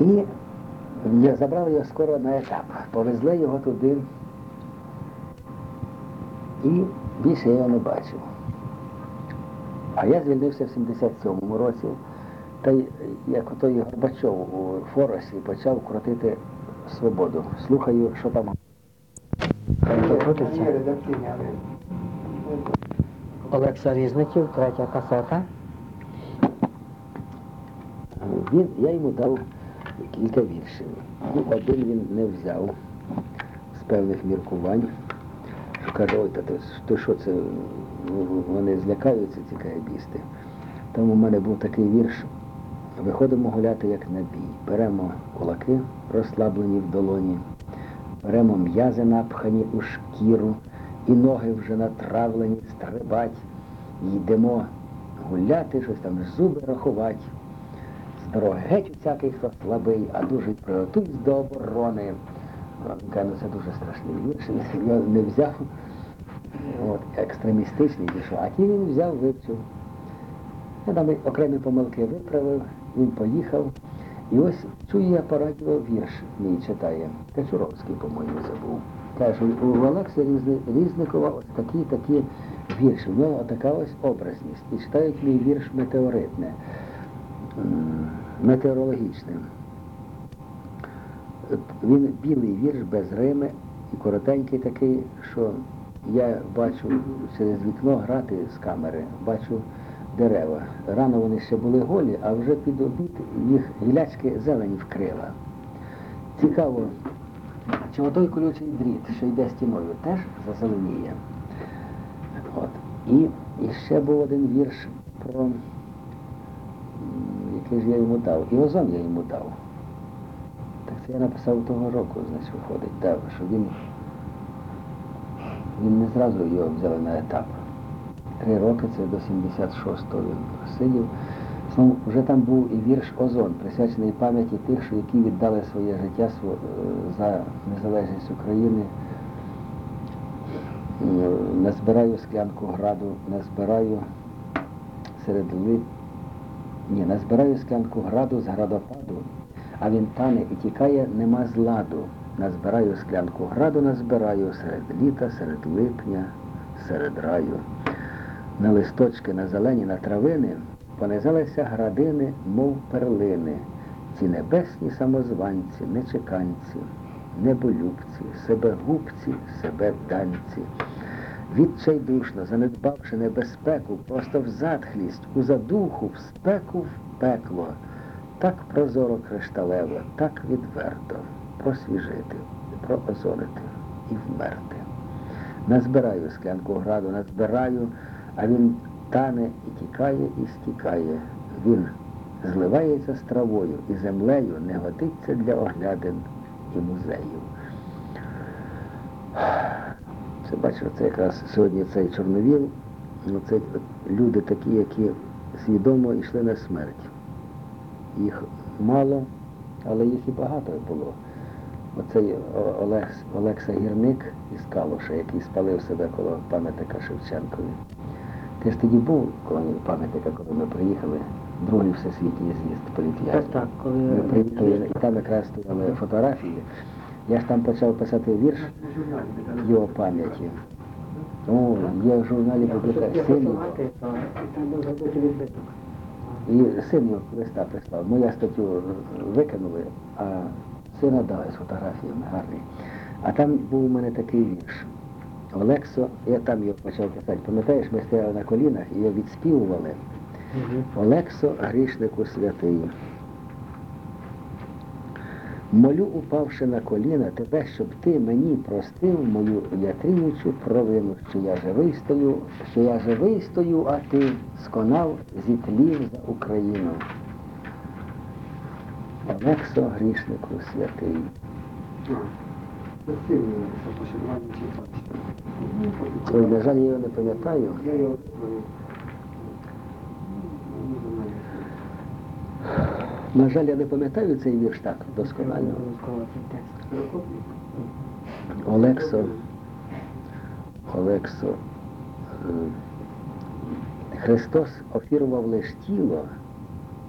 І я забрав його скоро на етап. Повезли його туди. І більше я його не бачив. А я звільнився в 77-му році, та як отой Горбачов у Форосі почав крутити свободу. Слухаю, що. Там. Олекса Різників, третя касета. Він, я йому дав кілька віршів. Ну, один він не взяв з певних міркувань. Каже, ой, та то, то що це, ну, вони злякаються, ці каябісти. Там у мене був такий вірш. Виходимо гуляти як на бій. Беремо кулаки, розслаблені в долоні, беремо м'язи напхані у шкіру, і ноги вже натравлені, стрибать. Йдемо гуляти, щось там зуби рахувати. Дороги геть усякий, хто слабий, а дуже приготуйся до оборони. Каже, це дуже страшний вірш, не взяв. От, екстремістичний пішов. А ті він взяв, вивчив. Я там окремі помилки виправив, він поїхав. І ось чую я по радіо вірш мій читає. Качуровський, по-моєму, забув. Каже, у Олекса Різни- Різникова ось такі такі вірші. У нього така ось образність. І читають мій вірш метеоритне, м, метеорологічне. Він білий вірш без рими і коротенький такий, що я бачу через вікно грати з камери, бачу дерева. Рано вони ще були голі, а вже під обід їх гілячки зелені вкрила. Цікаво, чи отой колючий дріт, що йде стіною, теж зазеленіє. І, ще був один вірш про який я йому дав. І озон я йому дав. Так це я написав того року, значить, виходить, так, що він, він не зразу його взяли на етап. Три роки, це до 76-го він сидів. Ну, вже там був і вірш Озон, присвячений пам'яті тих, які віддали своє життя е, за незалежність України. Е, Назбираю склянку граду, назбираю серед лип. Ні, назбираю склянку граду з градопаду, а він тане і тікає, нема зладу. Назбираю склянку граду, назбираю серед літа, серед липня, серед раю. На листочки, на зелені, на травини понизалися градини, мов перлини. Ці небесні самозванці, нечеканці, неболюбці, себегубці, себеданці. Відчайдушно, занедбавши небезпеку, просто в затхлість, у задуху, в спеку, в пекло, так прозоро кришталево, так відверто просвіжити, проозонити і вмерти. Назбираю склянку граду, назбираю, а він тане і тікає, і стікає. Він зливається з травою і землею, не годиться для оглядин і музеїв. Це бачу, це якраз сьогодні цей чорновіл, ну, це люди такі, які свідомо йшли на смерть. Їх мало, але їх і багато було. Оцей О- Олег, Олекса Гірник із Калуша, який спалив себе коло пам'ятника Шевченкові. Ти ж тоді був коло пам'ятника, коли ми приїхали, другий всесвітній з'їзд Так, так, коли Ми приїхали, і там якраз стояли фотографії. Я ж там почав писати вірш його пам'яті. О, є в журналі публікація. Син. І син його листа прислав. Мою статтю викинули, а сина дали з фотографіями гарний. А там був у мене такий вірш. Олексо, я там його почав писати. Пам'ятаєш, ми стояли на колінах і його відспівували. Олексо, грішнику святий. Молю, упавши на коліна, тебе, щоб ти мені простив мою ятрінючу провину, що я живий стою, що я живий стою, а ти сконав зітлів за Україну. Олексо, грішнику святий. Ой, на жаль, я його не пам'ятаю. На жаль, я не пам'ятаю цей вірш так досконально. Олексо, Олексо, е, Христос офірував лиш тіло,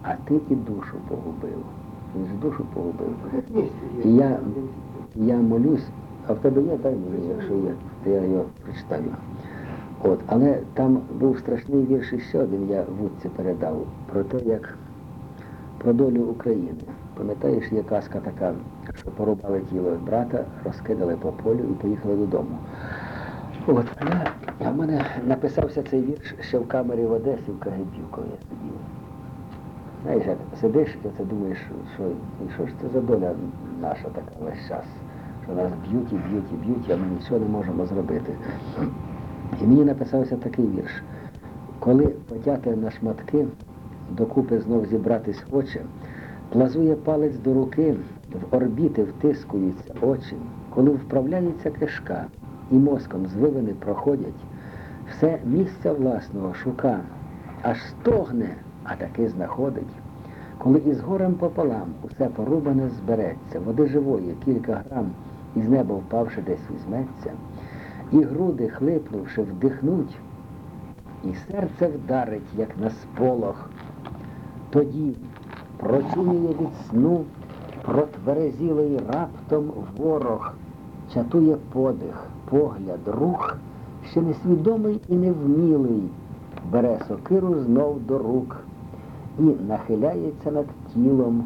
а ти і душу погубив. він ж душу погубив. І я, я молюсь, а в тебе є, дай мені, якщо є, то я його прочитаю. От, але там був страшний вірш ще один, я вудці передав, про те, як про долю України. Пам'ятаєш, є казка така, що порубали тіло брата, розкидали по полю і поїхали додому. От, в мене написався цей вірш ще в камері в Одесі, в КГБ, коли я сидів. Знаєш, як сидиш і це думаєш, що, що ж це за доля наша така весь час, що нас б'ють і б'ють і б'ють, а ми нічого не можемо зробити. І мені написався такий вірш. Коли потяти на шматки, докупи знов зібратись хоче, плазує палець до руки, в орбіти втискуються очі, коли вправляється кишка і мозком звивини проходять, все місця власного шука, аж стогне, а таки знаходить. Коли із горем пополам усе порубане збереться, води живої кілька грам, із неба впавши десь візьметься, і груди, хлипнувши, вдихнуть, і серце вдарить, як на сполох. Тоді прочує від сну, протверезілий раптом ворог, чатує подих, погляд, рух, ще несвідомий і невмілий, бере сокиру знов до рук і нахиляється над тілом,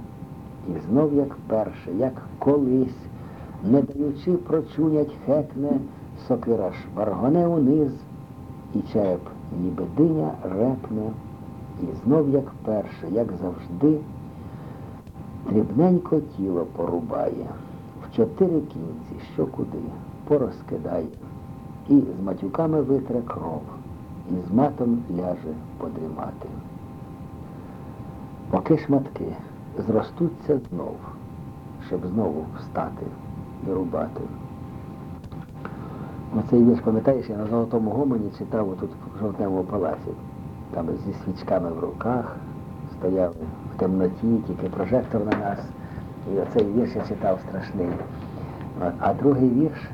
і знов як перше, як колись, не даючи прочунять хекне, сокира шваргоне униз, і череп ніби диня репне, і знов як перше, як завжди, дрібненько тіло порубає, в чотири кінці, що куди, порозкидає, і з матюками витре кров, і з матом ляже подрімати. Поки шматки зростуться знов, щоб знову встати і рубати. Оцей вірш, пам'ятаєш, я на Золотому Гомоні читав отут в Жовтневому палаці. Там зі свічками в руках стояли в темноті, тільки прожектор на нас. І оцей вірш я читав страшний. А другий вірш,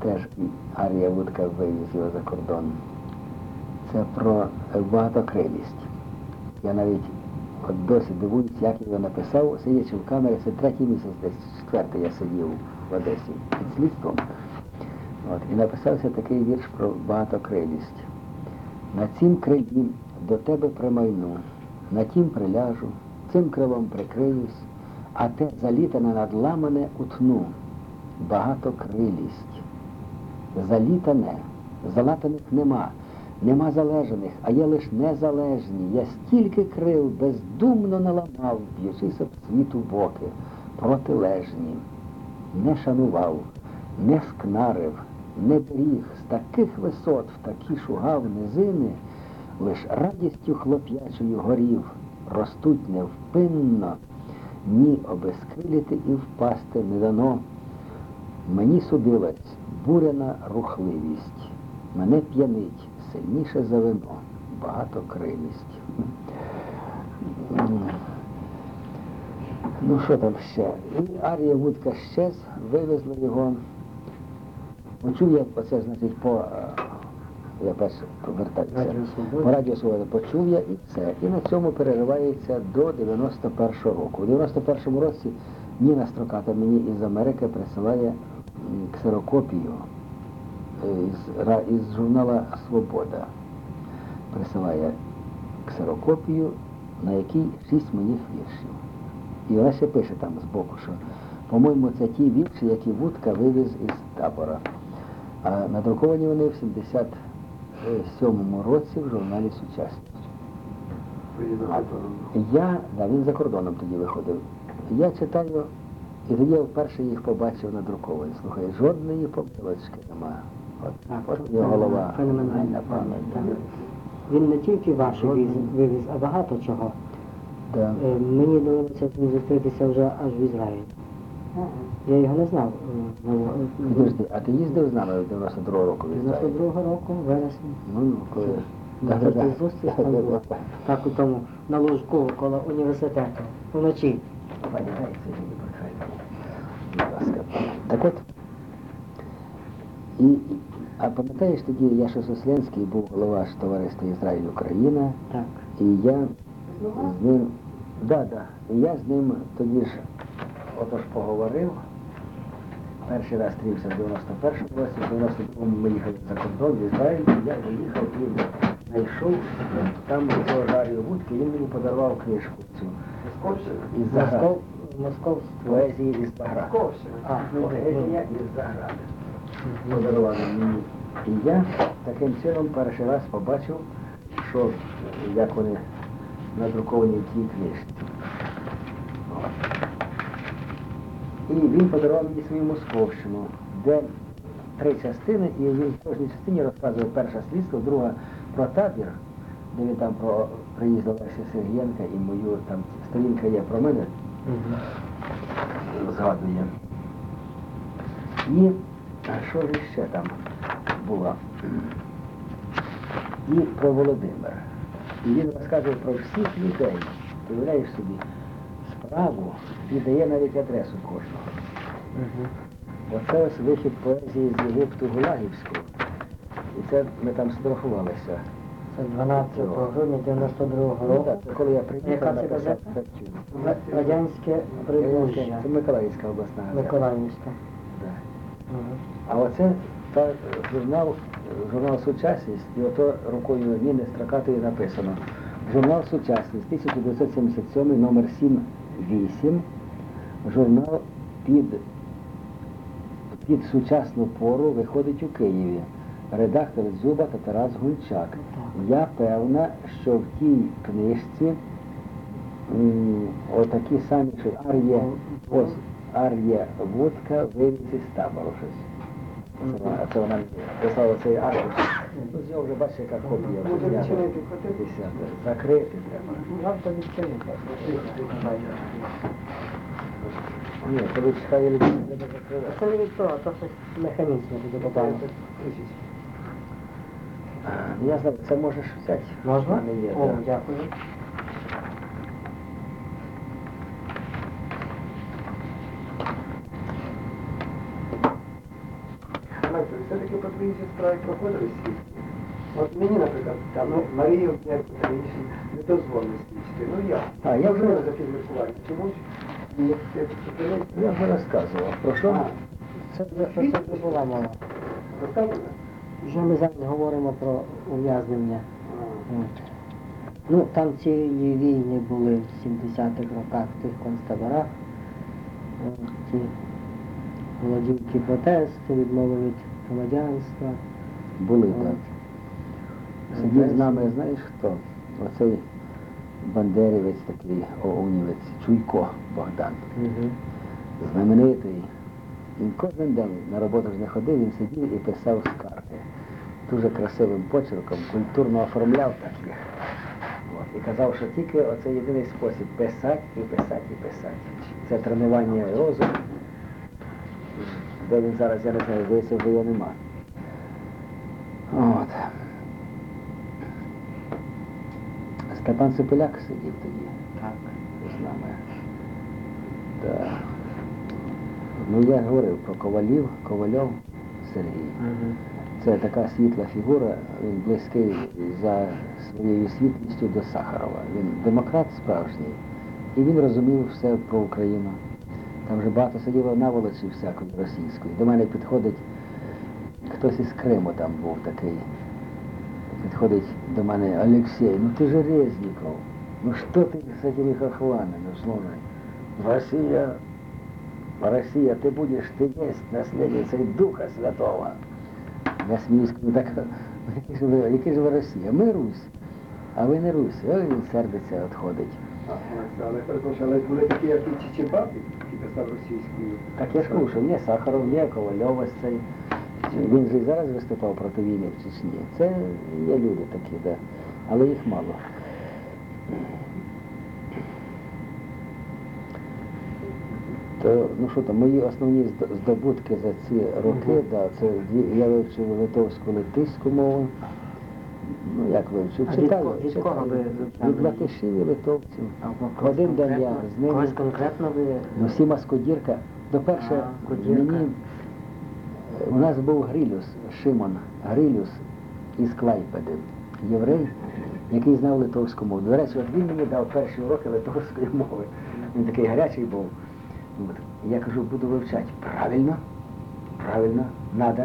теж Арія Вудка вивіз його за кордон. Це про багатокрилість. Я навіть от досі дивуюсь, як його написав, сидячи в камері, це третій місяць, десь четвертий я сидів в Одесі під слідством. От, і написався такий вірш про багатокрилість. На цім крилі до тебе примайну, на тім приляжу, цим крилом прикриюсь, а те залітане надламане утну. Багатокрилість. Залітане, залатаних нема, нема залежаних, а є лиш незалежні. Я стільки крил бездумно наламав, б'ючись об світу боки, протилежні. Не шанував, не скнарив, не беріг з таких висот в такі шугав низини, лиш радістю хлоп'ячою горів, ростуть невпинно, ні обескриліти і впасти не дано. Мені судилась буряна рухливість, мене п'янить сильніше за вино, багатокрилість. М. Ну що там ще? І Арія Вудка щез, вивезли його. Почув я оце, значить, по е, я перше повертаюся. Радіо По Радіо Свобода почув я і це. І на цьому переривається до 91-го року. У 91-му році Ніна Строката мені із Америки присилає ксерокопію е, із, із журнала Свобода. Присилає ксерокопію, на якій шість моїх віршів. І вона ще пише там збоку, що, по-моєму, це ті вірші, які Вудка вивіз із табора. А надруковані вони в 77-му році в журналі Сучасність. Я, да, він за кордоном тоді виходив. Я читаю, і тоді я вперше їх побачив надруковані. Слухай, жодної помилочки немає. От, Так, от голова. феноменальна пам'ять. Так. Він не тільки віз, вивіз, а багато чого. Да. Е, Мені довелося зустрітися вже аж в Ізраїлі. Я його не знав. е, Підожди, а ти їздив з нами 92-го року в Ізраїль? 92 року, вересні. Ну, ну, коли? Зустріч там була. Так у тому, на ложку коло університету. Вночі. Так от. І, а пам'ятаєш тоді, Яша Сосленський був голова товариства Ізраїль Україна, Так. і я з ним Да, да. І я з ним тоді ж отож поговорив. Перший раз стрівся в 91-му році, в 92-му ми їхали за кордон в Ізраїль, я виїхав і знайшов там цього Дар'ю Гудки, він мені подарував книжку цю. Із Загради. Москов, московство. Поезії із Загради. А, Поезія із Загради. Подарували мені. І я таким чином перший раз побачив, що як вони надруковані в тій книжці. От. І він подарував мені свою Московщину, де три частини, і він в кожній частині розказує перше слідство, друга про табір, де він там про приїзд Олеся Сергієнка і мою там сторінка є про мене, згадує. І що ж ще там було? І про Володимира. І він розказує про всіх людей. Ти уявляєш собі справу і дає навіть адресу кожного. Мгм. Оце ось вихід поезії з Єгипту Гулагівського. І це ми там сфотографувалися. Це 12 грудня 92 Ну, року. так, це коли я приїхав, це статтю. Радянське прибужжя. Це Миколаївська обласна газета. Миколаївська. Да. Мгм. А оце та, е, журнал, журнал Сучасність, і ото рукою Ніни Строкатої написано. Журнал Сучасність 1977, номер 7-8. Журнал під, під сучасну пору виходить у Києві. Редактор Дзюба та Тарас Гунчак. Я певна, що в тій книжці м, отакі самі, що Ар'є, Ар'є Водка вивіз із табору щось. Це вона, це вона писала цей аркуш. Ну, нього вже бачите, яка копія. Ну. Закрити треба. Ні, коли чекає людей, треба закривати. Це не від того, то щось механічне буде попало. А, Я знаю, це можеш взяти. Можна? О, дякую. Зі справі проходили свідки. От мені, наприклад, там ну, Марію та не дозволили свідчити. Ну я. А, я вже- вже за підміркування. Чому ж це Я вже розказував. Про що? А. Це вже це була мова. розказували? Вже ми зараз говоримо про ув'язнення. Ну, там цілі війни були в 70-х роках в тих концтаборах. Ті голодівки протести, відмови від громадянства. Були так. Сидів з нами, знаєш хто? Оцей бандерівець такий оунівець, Чуйко Богдан. Мгм. знаменитий. Він кожен день на роботу ж не ходив, він сидів і писав скарги. Дуже красивим почерком, культурно оформляв таких. І казав, що тільки оце єдиний спосіб писати і писати і писати. Це тренування розуму. Де він зараз, я не знаю, вже його нема. От. Степан Сипиляк сидів тоді Так. з нами. Да. Ну я говорив про Ковалів, Ковальов Сергій. Мгм. Це така світла фігура, він близький за своєю світлістю до Сахарова. Він демократ справжній. І він розумів все про Україну. Там вже багато сиділо наволочі всякої російської. До мене підходить хтось із Криму там був такий. Підходить до мене Олексій, ну ти же Резніков. Ну що ти з этими хохлами, ну слушай. Россия, Россия, ты будешь, ты есть наследницей Духа Святого. Я сміюсь, ну так, які ж ви, які ж ви Росія? Ми Русь, а ви не Русь. Ой, він сердиться, відходить. Але перепрошую, але були такі, як і Чичибабі, які писав російською. Так я ж кажу, що є Сахаров, є Ковальов ось цей. Він же і зараз виступав проти війни в Чечні. Це є люди такі, да. але їх мало. То, ну що там, мої основні здобутки за ці роки, Мгм. да, це я вивчив литовську литиську мову. Ну як вивчив? А від Читаю. від читаю. кого ви вивчали? Від латишів і литовців. А когось Один день я конкретно- з ними. Когось конкретно ви... Ну, Сіма Скодірка. До перше, А, Скодірка. мені е, у нас був Грилюс, Шимон Грилюс із Клайпеди, єврей. який знав литовську мову. До речі, от він мені дав перші уроки литовської мови. Він такий гарячий був. От. Я кажу, буду вивчати. Правильно, правильно, надо.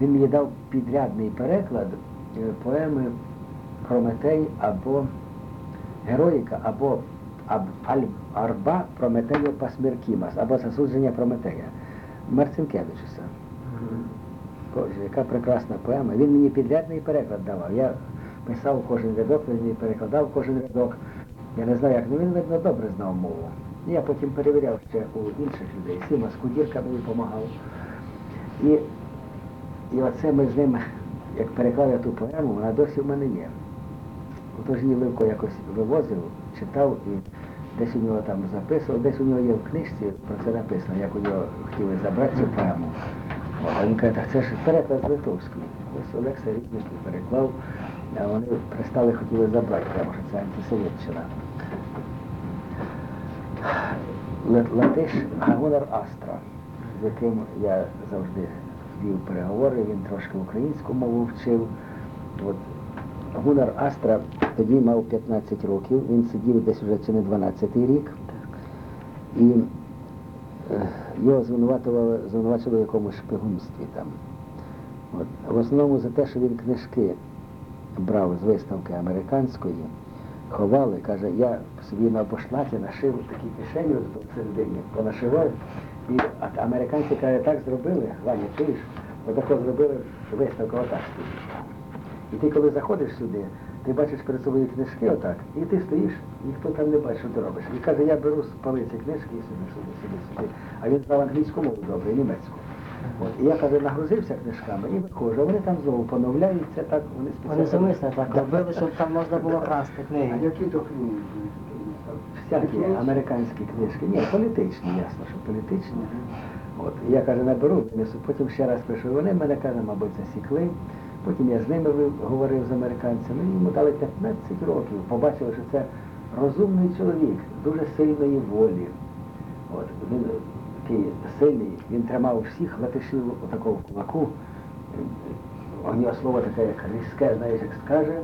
Він мені дав підрядний переклад поеми Прометей або Героїка, або Аб- Арба Прометею Пасміркімас, або Засудження Прометея. Марцинкевичуса. Боже, яка прекрасна поема. Він мені підрядний переклад давав. Я писав кожен рядок, він мені перекладав кожен рядок. Я не знаю як, ну він, видно, добре знав мову. Я потім перевіряв ще у інших людей. Сима Скудірка мені допомагав. І, і оце ми з ним, як переклали ту поему, вона досі в мене є. Отож її Левко якось вивозив, читав і десь у нього там записував, десь у нього є в книжці, про це написано, як у нього хотіли забрати цю поему. А він каже, так це ж переклад з литовської. Ось Олекса Рідницький переклав, а вони пристали, хотіли забрати, прямо що це антисовєтчина. Латиш Гагонар Астра, з яким я завжди вів переговори, він трошки українську мову вчив. От Гунар Астра тоді мав 15 років, він сидів десь вже чи не 12-й рік. І е, його звинувачували, звинувачували в якомусь шпигунстві там. От. В основному за те, що він книжки брав з виставки американської, ховали, каже, я собі на пошлаті нашив такі кишені от всередині, понашивав. І а американці каже, так зробили, Ваня, чуєш, отако зробили, що виставка отак стоїть. І ти коли заходиш сюди, ти бачиш перед собою книжки отак, і ти стоїш, ніхто там не бачить, що ти робиш. І каже, я беру з полиці книжки і сюди, сюди, сюди, сюди. А він знав англійську мову добре, і німецьку. От. І я каже, нагрузився книжками і виходжу. А Вони там знову поновляються, так вони Вони спеціально- так робили, щоб там можна було красти А книги. які то книги? Всякі американські книжки. Ні, політичні, ясно, що політичні. От, я каже, наберу. Потім ще раз прийшов. Вони мене каже, мабуть, засікли. Потім я з ними говорив з американцями. Йому дали 15 років. Побачили, що це розумний чоловік, дуже сильної волі. От, він такий сильний, він тримав всіх латишів отакого кулаку. У нього слово таке, як різке, знаєш, як скаже,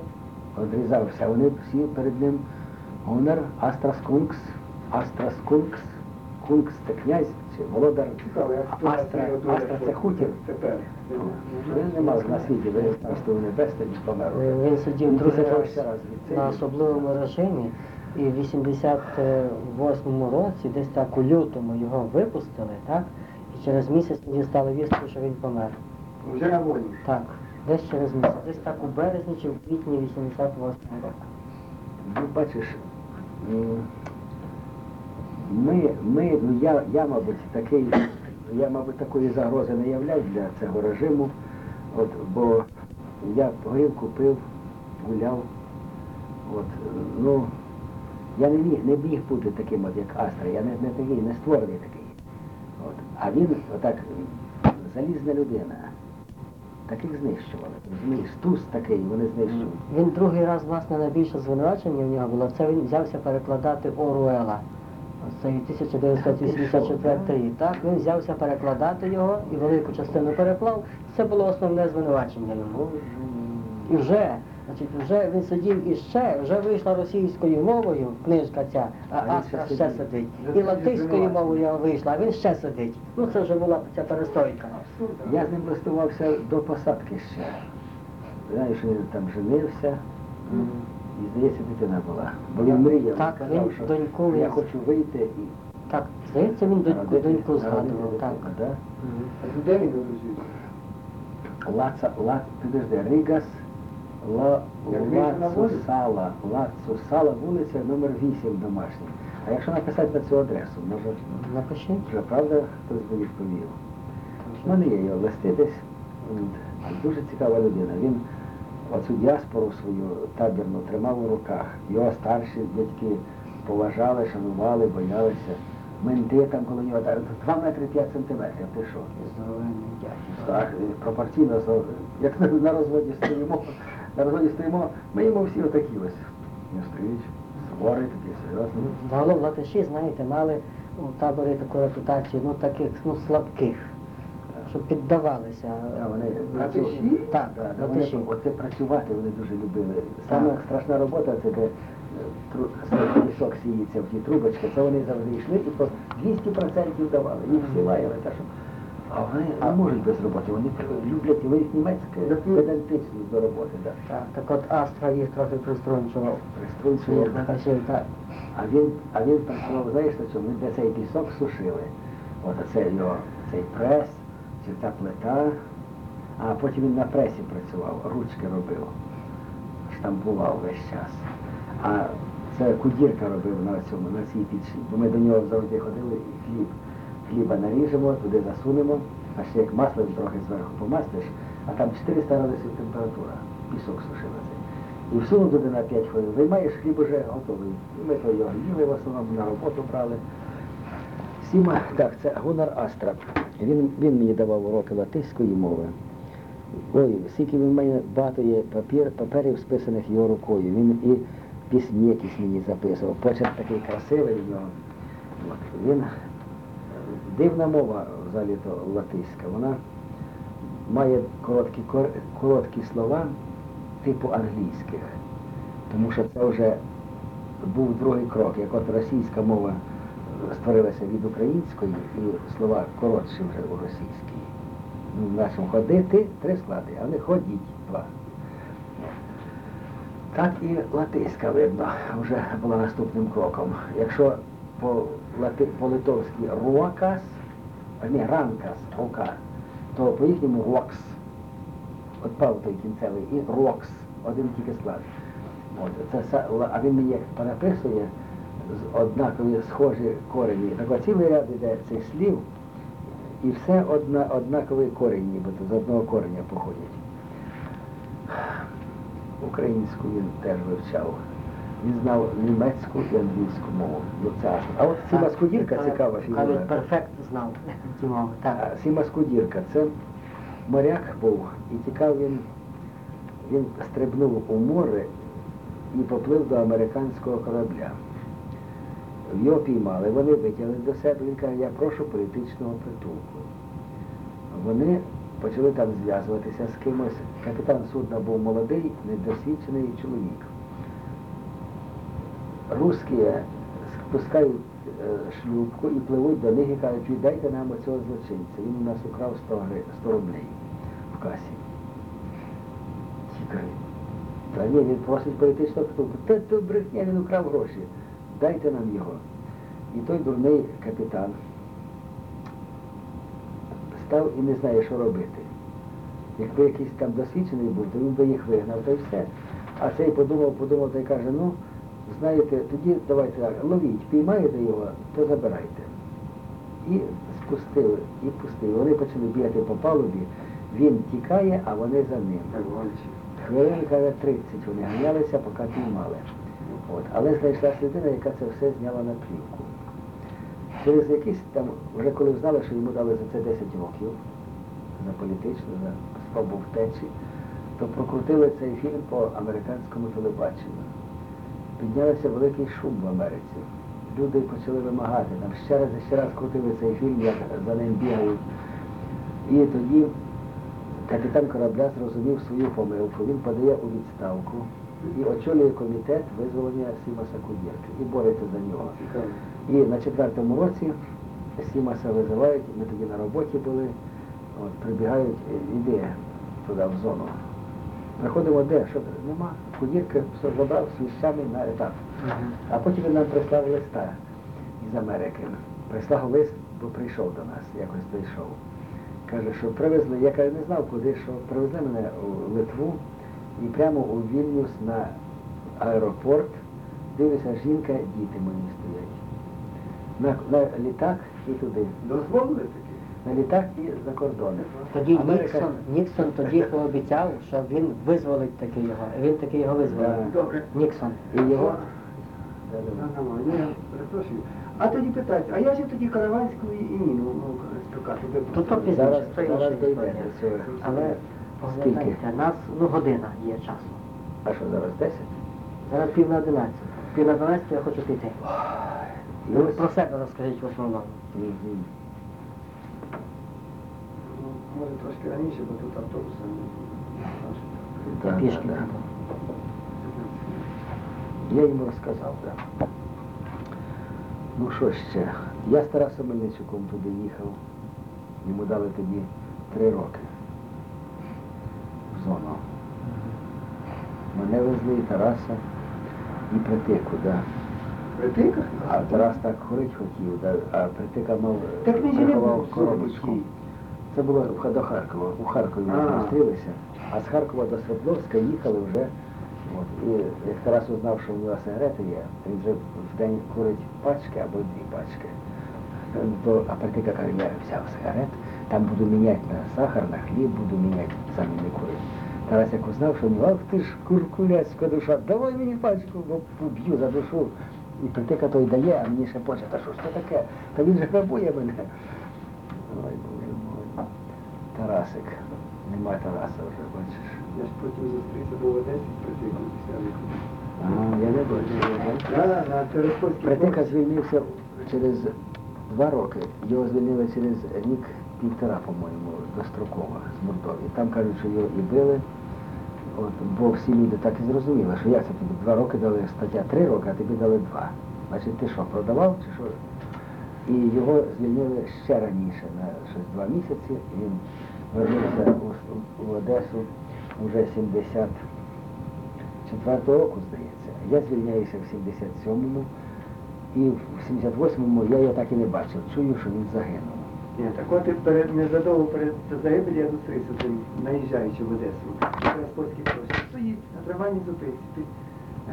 одрізався. Вони всі перед ним гонор, Астрас Кункс, Астрас Кункс, Кункс це князь чи володар. Астра, Астра це хутір. Тепер. Він не мав на світі, він царство небесне, ніж помер. Він сидів другий раз на особливому режимі, і в 88-му році, десь так у лютому його випустили, так? І через місяць тоді стало вістки, що він помер. Вже на волі. Так, десь через місяць, десь так у березні чи в квітні 88-го року. Ну, бачиш, ми, ми, ну я, я, мабуть, такий, я, мабуть, такої загрози не являю для цього режиму, от, бо я горілку пив, гуляв, от, ну, я не міг, не міг бути таким, от, як Астра, я не, не такий, не створений такий. От. А він отак, залізна людина. Таких знищували. Розумієш, туз такий, вони знищували. Він другий раз, власне, найбільше звинувачення в нього було, це він взявся перекладати Оруела. Це 1984 рік. Так, він взявся перекладати його і велику частину переклав. Це було основне звинувачення йому. І вже, значить, вже він сидів і ще, вже вийшла російською мовою книжка ця, а А Астра ще ще сидить. І латиською мовою вийшла, а він ще сидить. Ну це вже була ця перестройка. Я з ним листувався до посадки ще. Знаю, що він там женився, і здається, дитина була. Бо він мріяв, Так, він казав, він що доньку я хочу вийти і Так, здається, він доньку, народити- доньку згадував. Так. А де він друзі? Лаца, ла, підожди, Ригас, ла? Лацусала, Лацусала, вулиця номер 8 домашній. А якщо написати на цю адресу, може, Напишіть. вже правда хтось би відповів. У мене є його листи десь. Дуже цікава людина. Він оцю діаспору свою табірну тримав у руках. Його старші дядьки поважали, шанували, боялися. Менти там коло нього так, 2 метри 5 сантиметрів. Ти що? Так, пропорційно, як на розводі стоїмо, на стоїмо, ми йому всі отакі ось. Не стоїть, суворий, такий серйозний. Загалом латиші, знаєте, мали у таборі таку репутацію, ну таких ну, слабких. щоб піддавалися. Да, вони Братиші? Так, Да, да, вони, оце працювати вони дуже любили. Саме страшна робота це де е, тру- пісок сіється в ті трубочки, це вони завжди йшли і по 200% давали. Їх всі лаяли. Так що, а вони не можуть без роботи, вони люблять їх німецьке педантичність до роботи. Да. Так, так от Астра їх трохи приструнчував. Приструнчував, да. так. А він, а він працював, знаєш, на чому? Він де цей пісок сушили. От оце його, цей прес, чи та плита. А потім він на пресі працював, ручки робив, штампував весь час. А це кудірка робив на цьому, на цій пічі. Бо ми до нього завжди ходили і хліб. Хліба наріжемо, туди засунемо, а ще як масло трохи зверху помастиш, а там 400 градусів температура, пісок сушила цей. І всунув туди на 5 хвилин. Виймаєш хліб уже готовий. І ми то його їли, в основному на роботу брали. Сіма, так, це Гунар Астра. Він, він мені давав уроки латиської мови. Ой, скільки в мене багато є папір, паперів, списаних його рукою. Він і пісні якісь мені записував. Почерк такий красивий в нього. От, він дивна мова взагалі то латиська. Вона має короткі, кор- короткі слова типу англійських. Тому що це вже був другий крок. Як от російська мова створилася від української, і слова коротші вже у російській. Ну, в нашому ходити три склади, а не ходіть два. Так і латиська, видно, вже була наступним кроком. Якщо по, лати, по литовськи руакас, ні, ранкас, рука, то по їхньому рокс, отпав той кінцевий, і рокс, один тільки склад. От, це, а він мені як понаписує з однакові схожі корені. Так от цілий ряд іде цих слів, і все одна, однаковий корінь, нібито з одного кореня походять. Українську він теж вивчав. Він знав німецьку і англійську мову. Ну, це- А от Сіма Скудірка цікава фігура. Кажуть, перфект знав ці мови. Так. Сіма Скудірка, це моряк був, і тікав він, він стрибнув у море і поплив до американського корабля. Його піймали, вони витягли до себе, він каже, я прошу політичного притулку. Вони почали там зв'язуватися з кимось. Капітан судна був молодий, недосвідчений чоловік. Русські спускають е, шлюпку і пливуть до них і кажуть, віддайте нам оцього злочинця. Він у нас украв 100, 100 рублей в касі. Ті кажуть, та ні, він просить політичного притулку. Та то брехня, він украв гроші. Дайте нам його. І той дурний капітан став і не знає, що робити. Якби якийсь там досвідчений був, то він би їх вигнав, та й все. А цей подумав, подумав та й каже, ну, знаєте, тоді давайте так, ловіть, піймаєте його, то забирайте. І спустили, і пустили. Вони почали бігати по палубі, він тікає, а вони за ним. Хвилин, каже, 30 вони ганялися, поки піймали. От. Але знайшлась людина, яка це все зняла на плівку. Через якийсь там, вже коли знали, що йому дали за це 10 років, за політичну, за спробу втечі, то прокрутили цей фільм по американському телебаченню. Піднявся великий шум в Америці. Люди почали вимагати, там ще раз і ще раз крутили цей фільм, як за ним бігають. І тоді капітан корабля зрозумів свою помилку, він подає у відставку і очолює комітет визволення Сімаса Кудірки і бореться за нього. І на четвертому році Сімаса визивають, ми тоді на роботі були, от, прибігають, «Е, іди туди в зону. Приходимо де? Що? Нема. Кудірка забрав з віщами на етап. А потім він нам прислав листа із Америки. Прислав лист, бо прийшов до нас, якось прийшов. Каже, що привезли, я каже, не знав куди, що привезли мене у Литву і прямо у Вільнюс на аеропорт. Дивлюся, жінка, діти мої стоять. На, на літак і туди. Дозволили таки? На літак і за кордони. Тоді Америка- Ніксон, Ніксон тоді пообіцяв, що він визволить таки його. Він таки його визволив. Добре. Ніксон. І його. Ну. А тоді питають, а я ж тоді Караванську і Ніну ну, спікати. де То то пізніше, Зараз, зараз дійде. Але Скільки? поглядайте, нас ну година є часу. А що зараз 10? Зараз пів на одинадцяту. Пів на одинадцяту я хочу піти. Ось- про себе розкажіть в основному. Може трошки раніше, бо тут автобусом Да, Пішки да, да. Я йому розказав, так. Ну що ще? Я з Тарасом Мельничуком туди їхав. Йому дали тоді три роки. В зону. Мене везли і Тараса, і притику, так. Да. Притиках? А Тарас так ходить хотів, да, а притика мав Так не коробочку. Це було до Харкова. У Харкові ми зустрілися, а з Харкова до Свердловська їхали вже. От, і як Тарас узнав, що в нього сигарети є, він вже в день курить пачки або дві пачки. То, а притика каже, я взяв сигарет, там буду міняти на сахар, на хліб, буду міняти, самі не курить. Тарас як узнав, що нього, ах ти ж куркуляцька душа, давай мені пачку, бо поб'ю за душу. І притика той дає, а мені ще поче, та що ж це таке? Та він же грабує мене. Тарасик. Нема Тараса вже, бачиш. Я ж потім зустрівся був в Одесі з після я не бачу. Притика звільнився через два роки. Його звільнили через рік півтора, по-моєму, достроково з Мордовії. Там кажуть, що його і били. От, бо всі люди так і зрозуміли, що як це тобі два роки дали стаття три роки, а тобі дали два. Значить, ти що, продавав чи що? І його звільнили ще раніше, на щось два місяці. Він вернувся у, у Одесу вже 74 року, здається. Я звільняюся в 77-му. І в 78-му я його так і не бачив. Чую, що він загинув. Ні, так от перед, незадовго перед загибелі я зустрівся з ним, наїжджаючи в Одесу. На Тереспольській площі. Стоїть на трамвайній зупинці, під,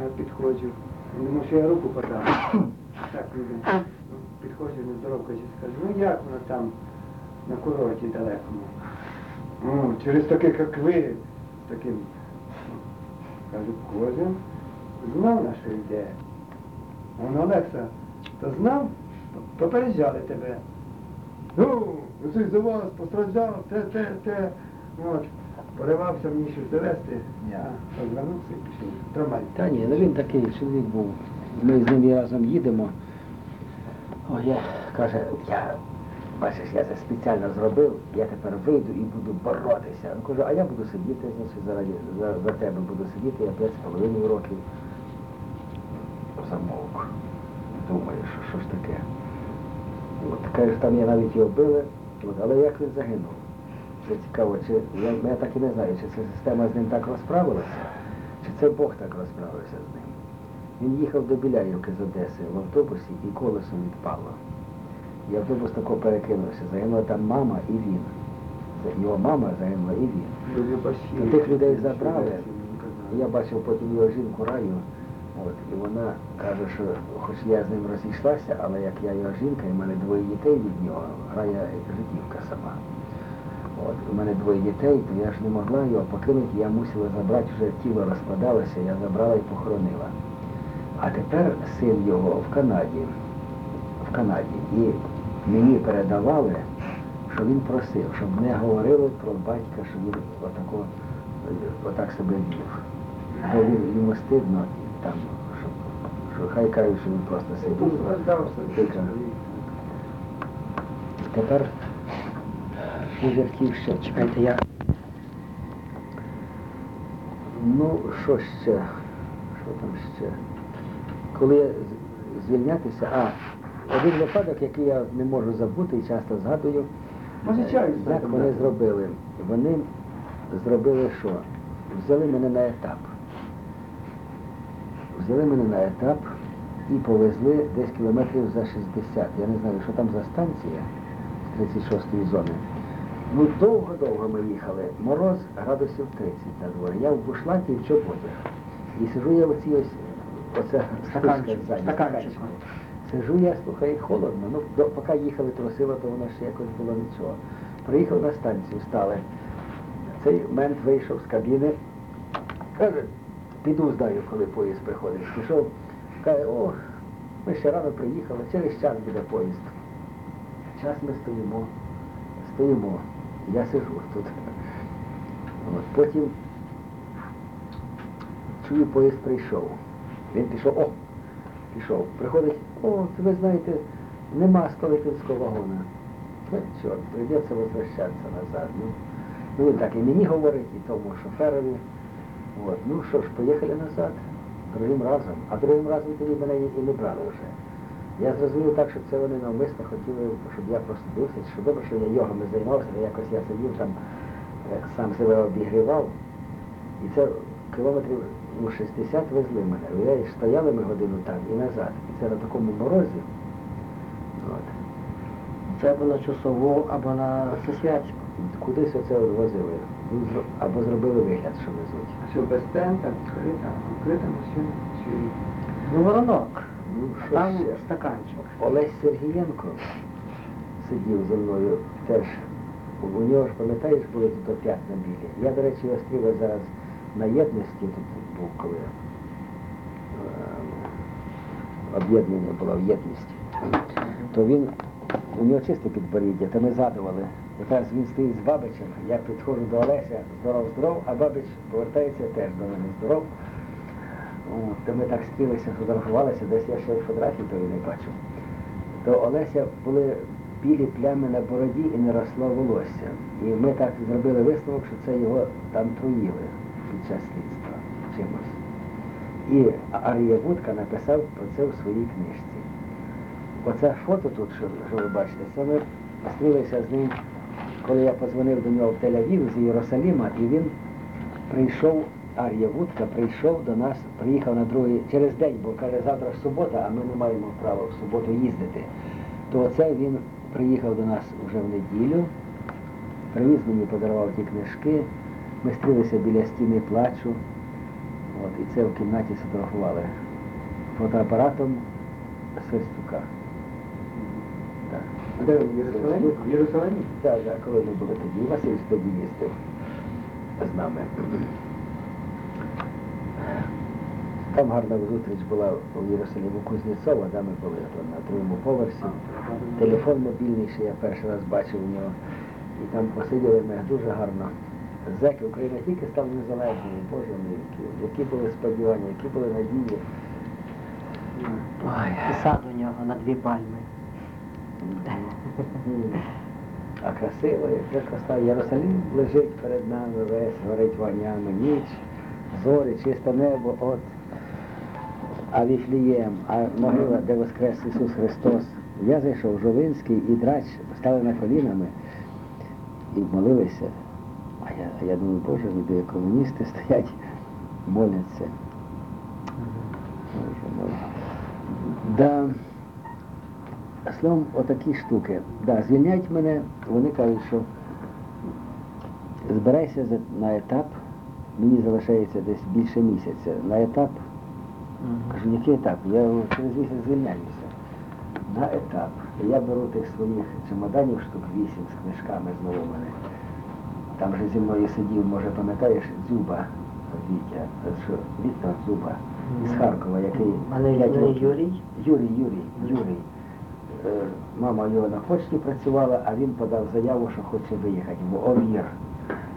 е, підходжу. Думав, що я руку подав. Так, люди. Ну, Підходжу, не здоровкаюсь, кажу, ну як воно там на курорті далекому? Ну, через таких, як ви, з таким. Кажу, кожен знав нашу ідею. Он Олекса, то знав, попереджали тебе. Ну, усіх за вас постраждав, те, те, те. От. Поривався мені щось довести. Я розвернувся і пішов. Трамвай. Та ні, ну він такий чоловік був. Ми з ним разом їдемо. О, я каже, я, бачиш, я це спеціально зробив, я тепер вийду і буду боротися. Він каже, а я буду сидіти, значить, заради, за, за тебе буду сидіти, я п'ять з половиною років. Замовк. Думаю, що, що ж таке. От каже, там я навіть його били, от, але як він загинув? Це цікаво, чи я, я так і не знаю, чи ця система з ним так розправилася, чи це Бог так розправився з ним. Він їхав до Біляївки з Одеси в автобусі і колесо відпало. І автобус тако перекинувся. Загинула там мама і він. Його мама загинула і він. Ну, тих людей забрали. Я бачив потім його жінку раю, от, і вона каже, що хоч я з ним розійшлася, але як я його жінка, і в мене двоє дітей від нього, рая життівка сама. От, у мене двоє дітей, то я ж не могла його покинути, я мусила забрати, вже тіло розкладалося, я забрала і похоронила. А тепер син його в Канаді, в Канаді, і мені передавали, що він просив, щоб не говорили про батька, що він отако, отак себе вів. Бо він йому стидно і там, що, що хай кажуть, що він просто сидів. Тепер хотів ще. Чекайте, я Ну, що ще? Що там ще? Коли я звільнятися, а один випадок, який я не можу забути і часто згадую, Може, чаю як вони зробили. Вони зробили що? Взяли мене на етап. Взяли мене на етап і повезли десь кілометрів за 60. Я не знаю, що там за станція з 36-ї зони. Ну, довго-довго ми їхали. Мороз градусів 30 на дворі. Я в бушлаті і в чоботях. І сижу я в оцій ось, оце Стаканчик, спичка стаканчик. стаканчику. Сижу я, слухай, холодно. Ну, до, поки їхали трусило, то воно ще якось було нічого. Приїхав на станцію, стали. Цей мент вийшов з кабіни, каже, піду здаю, коли поїзд приходить. Пішов, каже, о, ми ще рано приїхали, через час буде поїзд. Час ми стоїмо, стоїмо. Я сижу тут. От, потім чую, поїзд прийшов. Він пішов, о, пішов. Приходить, о, ви знаєте, нема Столипінського вагона. Чорт, придеться возвращатися назад. Ну, ну він так і мені говорить, і тому шоферові. От, ну що ж, поїхали назад другим разом. А другим разом тоді мене і не брали вже. Я зрозумів так, що це вони навмисно хотіли, щоб я простудився, що добре, що я йогами займався, якось я сидів там, е, сам себе обігрівав. І це кілометрів ну, 60 везли мене. Уявляєш, стояли ми годину там і назад. І це на такому морозі. От. Це або на часову, або на Сосвятську. Кудись оце возили. Ну, зро- Або зробили вигляд, що везуть. А що без тента, відкрита, відкрита машина, чи Ну, воронок. Ну, що Там ще? стаканчик. Олесь Сергієнко сидів зі мною теж. У нього ж, пам'ятаєш, були тут п'ятна білі. Я, до речі, остріла зараз на єдності тут був, коли об'єднання було в єдності. То він, у нього чисте підборіддя, то ми задували. Якраз він стоїть з Бабичем, я підходжу до Олеся, здоров, здоров, а Бабич повертається теж до мене здоров. То ми так стрілися, фотографувалися, десь я ще фотографії тої не бачив. То Олеся були білі плями на бороді і не росло волосся. І ми так зробили висновок, що це його там труїли під час слідства чимось. І Арія Вудка написав про це в своїй книжці. Оце фото тут, що, що ви бачите, це ми зустрілися з ним, коли я позвонив до нього в Тель-Авів з Єрусалима, і він прийшов, Ар'я Вудка прийшов до нас, приїхав на другий, через день, бо каже, завтра субота, а ми не маємо права в суботу їздити. То оце він приїхав до нас вже в неділю, привіз мені, подарував ті книжки, ми стрілися біля стіни плачу, от, і це в кімнаті сфотографували фотоапаратом Сверстюка. Так. де в Єрусалимі? В Єрусалимі? Так, так, коли ми були тоді. Василь тоді їздив з нами. Там гарна зустріч була у Єрусалимі у Кузнєцова, де ми були на другому поверсі. Телефон мобільний, що я перший раз бачив у нього. І там посиділи ми дуже гарно. Зеки Україна тільки стала незалежною, Боже мій, які- які були сподівання, які були надії. Ой. І сад у нього на дві пальми. А красиво, як же краса. Єрусалим лежить перед нами весь, горить вогнями ніч, зорі, чисте небо, от. А Віфлієм, а могила, де воскрес Ісус Христос. Я зайшов, Жовинський і драч стали на колінами і молилися. Я, я думаю, Боже, люди, комуністи стоять, моляться. Боже. Да. Словом, отакі штуки. Да, звільняють мене, вони кажуть, що збирайся на етап, мені залишається десь більше місяця. На етап, кажу, який етап? Я через місяць звільняюся. На етап. Я беру тих своїх чемоданів штук вісім з книжками з новими. Там же зі мною сидів, може пам'ятаєш, Дзюба Вітя, що Віктор Дзюба із Харкова, який Але Юрій? Юрій, Юрій, Юрій. Е, Мама його на почті працювала, а він подав заяву, що хоче виїхати в ОВІР.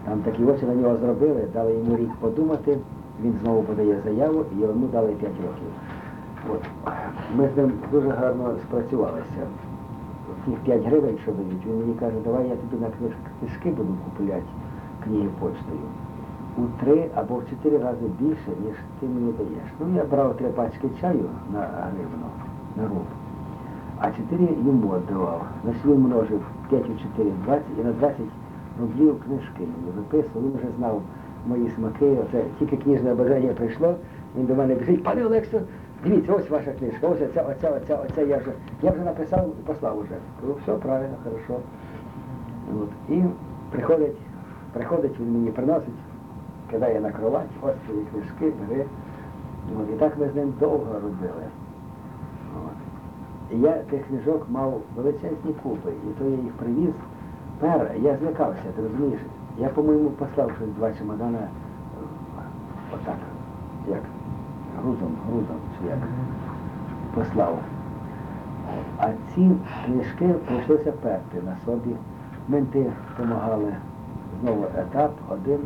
Там такі очі на нього зробили, дали йому рік подумати, він знову подає заяву і йому дали 5 років. От. Ми з ним дуже гарно спрацювалися. Ці 5 гривень, що дають, він мені каже, давай я тобі на книж- книжки буду купувати книги почтою. У три або в чотири рази більше, ніж ти мені даєш. Ну, я брав три пачки чаю на гривну, на руб, а чотири йому віддавав. Значить він множив 5 у 4, 20 і на 20 рублів книжки мені виписував. Він вже знав мої смаки. Оце тільки книжне бажання прийшло, він до мене біжить, пане Олексо, дивіться, ось ваша книжка, ось оця, оця, оця, оця я вже. Я вже написав і послав уже. Все правильно, хорошо. От. І приходить, приходить, він мені приносить, кидає на кровать, ось твої книжки, бери. От. І так ми з ним довго робили. І я тих книжок мав величезні купи, і то я їх привіз. Пер, я злякався, ти розумієш? Я, по-моєму, послав щось два чемодана е, отак, як грузом, грузом, чи як послав. А ці книжки прийшлося перти на собі. Менти допомагали. Знову етап, один,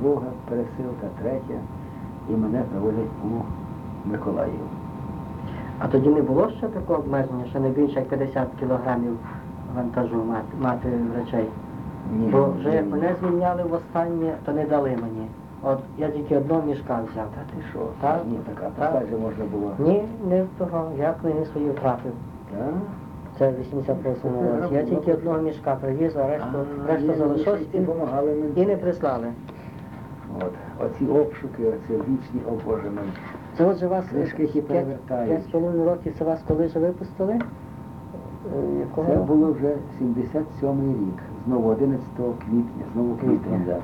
друга пересилка, третя, і мене привозять у Миколаїв. А тоді не було ще такого обмеження, що не більше як 50 кілограмів вантажу мати, мати речей. Ні, Бо ні, вже як ні. мене звільняли в останнє, то не дали мені. От я тільки одного мішка взяв. Та ти що? Так, Ні, така так. можна було. Ні, не того. Я книги свої втратив. Так? Це в 88 році. Я тільки одного мішка привіз, а решту, решту залишилось і, і не прислали. От, оці обшуки, оці вічні, о Боже мій. Це отже вас Книжки, які перевертають. П'ять з половиною років це вас коли же випустили? Е, Якого? Це було вже 77-й рік, знову 11 квітня, знову. Квітня. Да.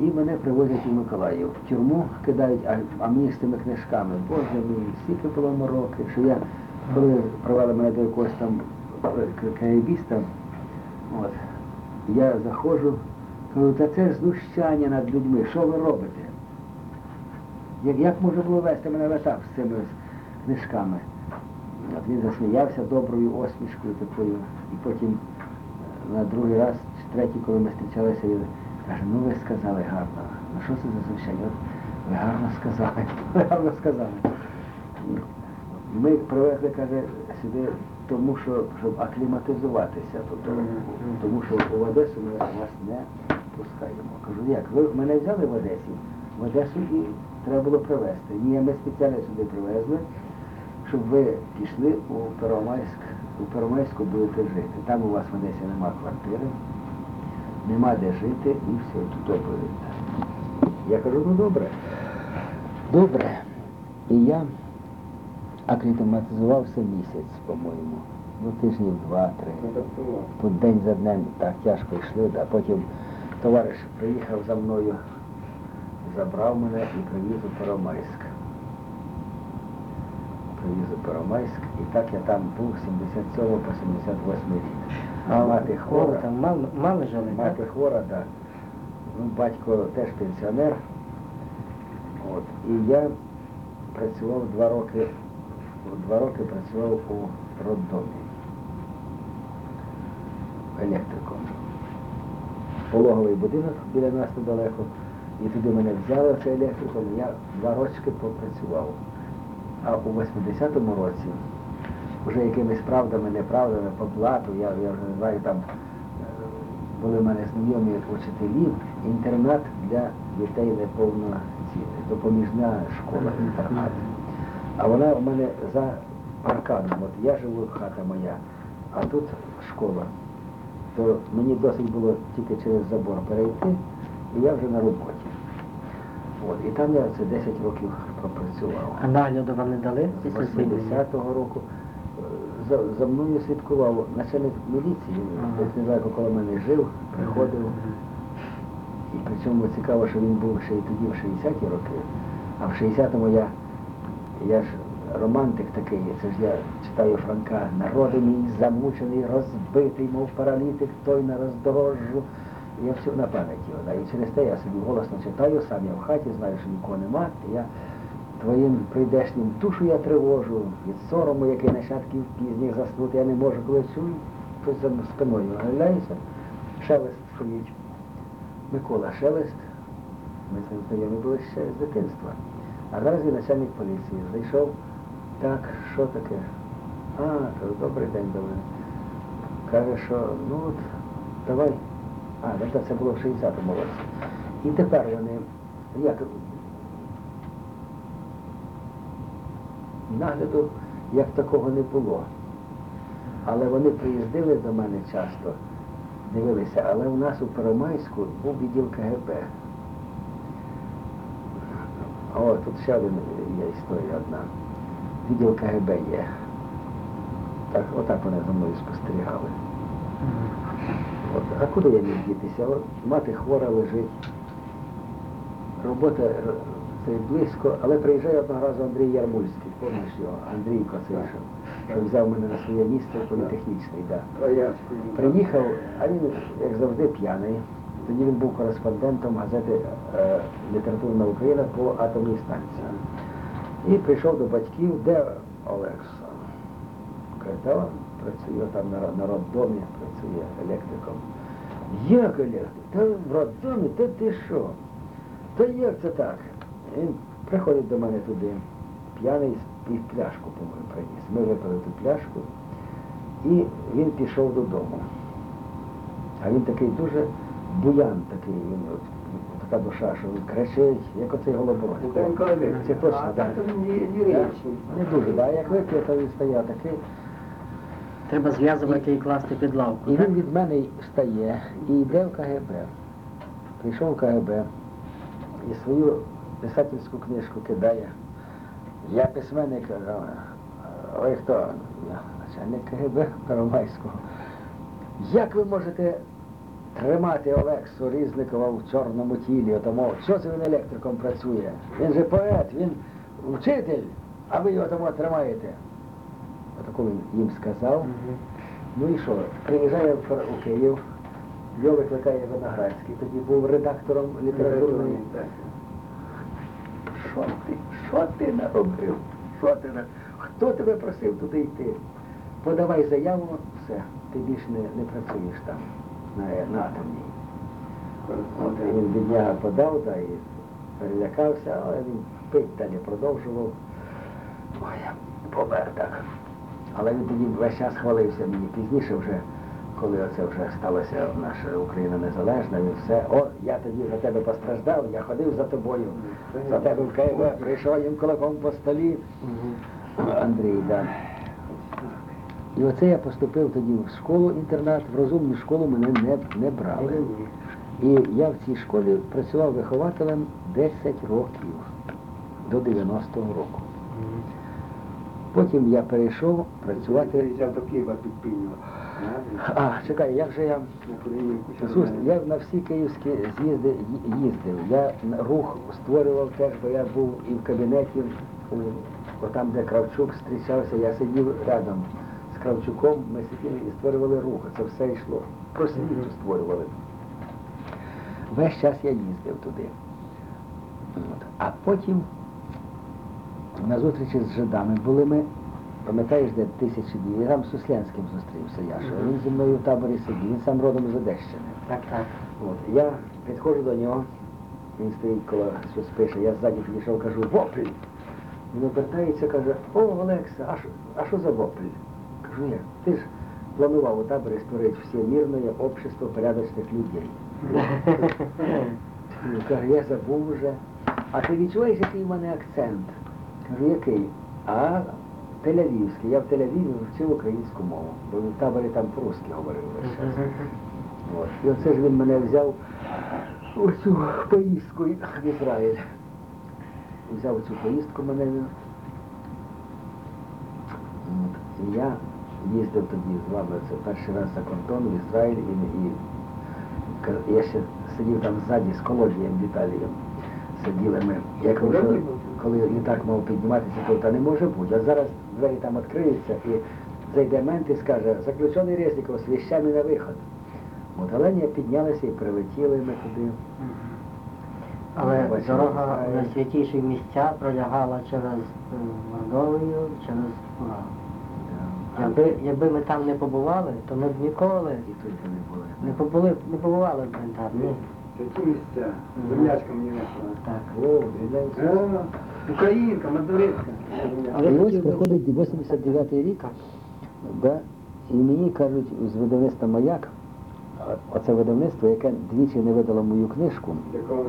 І мене привозять у Миколаїв. В тюрму кидають, а, а мені з тими книжками. Боже мій, стільки було мороки, що я, коли провели мене до якогось там каєбіста, от, я заходжу, кажу, та це ж знущання над людьми, що ви робите? Як, як можна було вести мене в етап з цими книжками? От він засміявся доброю осмішкою такою, і потім е, на другий раз, чи третій, коли ми зустрічалися, він каже, ну ви сказали гарно. Ну що це за звичайно? От Ви гарно сказали, ви гарно сказали. Ми привезли, каже, сюди тому, що щоб акліматизуватися, тобто, тому що у Одесу ми вас не пускаємо. Кажу, як, ви мене взяли в Одесі, в Одесу і треба було привезти. Ні, ми спеціально сюди привезли, щоб ви пішли у Первомайськ, у Первомайську будете жити. Там у вас в Одесі нема квартири, нема де жити і все, тут будете. Я кажу, ну добре. Добре. І я акліматизувався місяць, по-моєму. Ну, тижнів два-три. По день за днем так тяжко йшли, а потім товариш приїхав за мною, забрав мене і привіз у Первомайськ. Привіз у Первомайськ, і так я там був 77 по 78 рік. А мати хвора, там мами, мами жили, так? мати хвора, так. Ну, батько теж пенсіонер. От. І я працював два роки, два роки працював у роддомі електриком. Пологовий будинок біля нас недалеко. І туди мене взяли цей електриком, я два рочки попрацював. А у 80-му році, вже якимись правдами, неправдами, по блату, я, я вже не знаю, там е, були в мене знайомі учителі, інтернат для дітей неповноцінних, допоміжна школа, інтернат. А вона у мене за парканом, от я живу, хата моя, а тут школа. То мені досить було тільки через забор перейти, і я вже на роботі. От, і там я це 10 років пропрацював. А нагляду вам не дали З після звільнення? 80-го року е, за, за мною слідкував начальник міліції, Ага. десь недалеко коло мене жив, приходив. І причому цікаво, що він був ще й тоді, в 60-ті роки, а в 60-му я, я ж романтик такий, це ж я читаю Франка, народи мій замучений, розбитий, мов паралітик, той на роздорожжу. Я все на пам'яті. вона. І через те я собі голосно читаю, сам я в хаті, знаю, що нікого нема. Я твоїм прийдешнім душу я тривожу, від сорому, який нащадків пізніх заснути, я не можу, коли чую, хтось за спиною оглядається, шелест стоїть. Микола Шелест, ми з ним знайомі були ще з дитинства. А зараз начальник поліції. Зайшов, так, що таке? А, кажу, добрий день, добрий. Каже, що ну от, давай. А, ну це було в 60-му році. І тепер вони, як нагляду як такого не було. Але вони приїздили до мене часто, дивилися, але у нас у Первомайську був відділ КГБ. О, тут ще один є історія одна. Відділ КГБ є. Так, отак вони за мною спостерігали. От. А куди я міг дітися? От мати хвора лежить. Робота це близько, але приїжджає одного разу Андрій Ярмульський, пам'ятаєш його, Андрійко що, що взяв мене на своє місце політехнічний. Да. Приїхав, а він, як завжди, п'яний. Тоді він був кореспондентом газети е, Літературна Україна по атомній станції. І прийшов до батьків, де Олекса? Каже, працює там на, на роддомі, працює електриком. Як електрик? Та в роддомі, та ти що? Та як це так? Він приходить до мене туди, п'яний і пляшку, по-моєму, приніс. Ми випили ту пляшку, І він пішов додому. А він такий дуже буян такий, він от, така душа, що він кричить, як оцей голобородь. Це точно, так. Не дуже, так. Як вип'є, то він стає такий. Треба зв'язувати і класти під лавку. І так? він від мене встає і йде в КГБ. Прийшов в КГБ і свою писательську книжку кидає. Я письменник, ой хто? Я начальник КГБ Первомайського. Як ви можете тримати Олексу Різникова в чорному тілі? Отому, що це він електриком працює? Він же поет, він вчитель, а ви його тому тримаєте. Отаку він їм сказав. Ну і що? Приїжджає у Київ, його викликає Виноградський, тоді був редактором літературної. Що ти? Що ти наробив? Що ти на... Хто тебе просив туди йти? Подавай заяву, все, ти більше не, не працюєш там, на, на атомній. От, він бідняга подав, та і перелякався, але він пить далі продовжував. Ой, я помер так. Але він тоді весь час хвалився мені. Пізніше вже, коли оце вже сталося наша Україна незалежна, він все, о, я тоді за тебе постраждав, я ходив за тобою, за тебе в КГБ, прийшов їм кулаком по столі. Андрій, да. І оце я поступив тоді в школу-інтернат, в розумну школу мене не, не брали. І я в цій школі працював вихователем 10 років до 90-го року. Потім я перейшов працювати. До Києва. А, чекай, як же я. Знає. я на всі київські з'їзди їздив. Я рух створював теж, бо я був і в кабінеті, у, там, де Кравчук зустрічався, я сидів рядом з Кравчуком, ми сиділи і створювали рух. Це все йшло. Просвіту створювали. Весь час я їздив туди. От. А потім на зустрічі з жидами були ми, пам'ятаєш, де тисячі днів, я там з Суслянським зустрівся, я що він зі мною в таборі сидів, він сам родом з Одещини. Так, так. От. Я підходжу до нього, він стоїть коло щось пише, я ззаді підійшов, кажу, вопль. Він обертається, каже, о, Олекса, а що за вопль? Кажу я, ти ж планував у таборі створити всемірне общество порядочних людей. Каже, я забув вже. А ти відчуваєш, який в мене акцент? Кажу, який? А Тель-Авівський. Я в Тель-Авіві вчив українську мову, бо в таборі там по-русски говорили весь час. От. І оце ж він мене взяв у цю поїздку в Ізраїль. Взяв цю поїздку мене. І я їздив тоді з вами це перший раз за кордон в Ізраїль і, і я ще сидів там ззаді з Колодієм Віталієм. Сиділи ми. Я коли літак мав підніматися, то та не може бути. А зараз двері там відкриються і зайде мент і скаже, заключений Резніков з віщами на виход. От Оленя піднялися і прилетіли ми туди. Але дорога Ізраїль. в найсвятіші місця пролягала через е, Мордовію, через Урал. Якби, якби ми там не побували, то ми б ніколи І тут не були. не побули, не побували б там. Ні. Такі місця. Землячка мені. Так. О, Зеленський. Українка, мандуринка. Але І ось хотів приходить 89-й рік, да, і мені кажуть з видовиста «Маяк», оце видавництво, яке двічі не видало мою книжку, Якого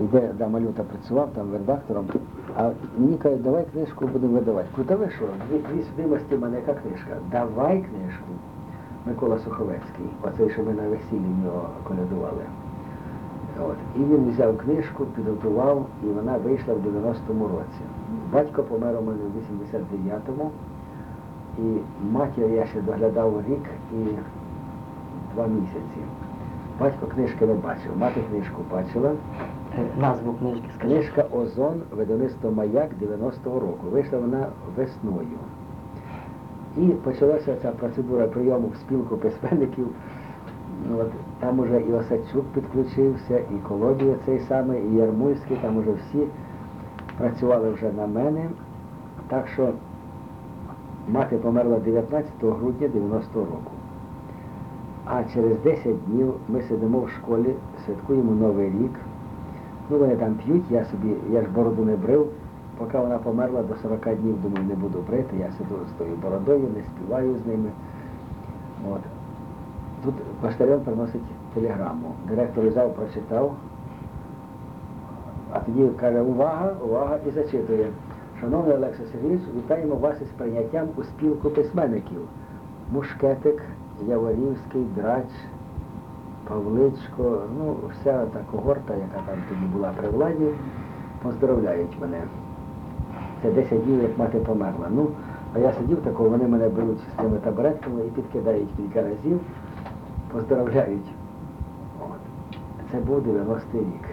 і де да, Малюта працював там редактором, а мені кажуть, давай книжку будемо видавати. Кажу, та ви що, дві, дві судимості в мене яка книжка? Давай книжку. Микола Суховецький, оцей, що ми на весіллі нього колядували. От. І він взяв книжку, підготував, і вона вийшла в 90-му році. Батько помер у мене в 89-му, і матір я ще доглядав рік і два місяці. Батько книжки не бачив, мати книжку бачила. Е, Назву книжки. Книжка Озон, видавництво Маяк 90-го року. Вийшла вона весною. І почалася ця процедура прийому в спілку письменників. Ну, От, там уже і Осадчук підключився, і Колодія цей самий, і Ярмульський, там уже всі працювали вже на мене. Так що мати померла 19 грудня 90-го року. А через 10 днів ми сидимо в школі, святкуємо Новий рік. Ну, вони там п'ють, я собі, я ж бороду не брив, поки вона померла до 40 днів, думаю, не буду брити, я сиду з тою бородою, не співаю з ними. От. Тут поштальон приносить телеграму. Директор взяв, прочитав, а тоді каже, увага, увага, і зачитує. Шановний Олексій Сергійович, вітаємо вас із прийняттям у спілку письменників. Мушкетик, Яворівський, Драч, Павличко, ну, вся та когорта, яка там тоді була при владі, поздравляють мене. Це 10 днів, як мати померла. Ну, а я сидів такого, вони мене беруть з цими табуретками і підкидають кілька разів, поздравляють. От. Це був 90-й рік.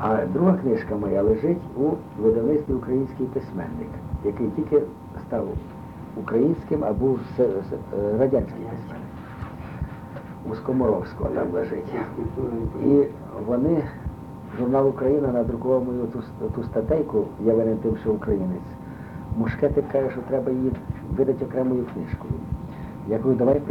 А друга книжка моя лежить у видавництві Український письменник, який тільки став українським, або радянським с- с- е. У Скоморовського там лежить. І вони, журнал Україна надрукував мою ту, ту статейку, я винен тим, що українець. Мушкетик каже, що треба її видати окремою книжкою. Я кажу, давай